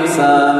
وبالوالدين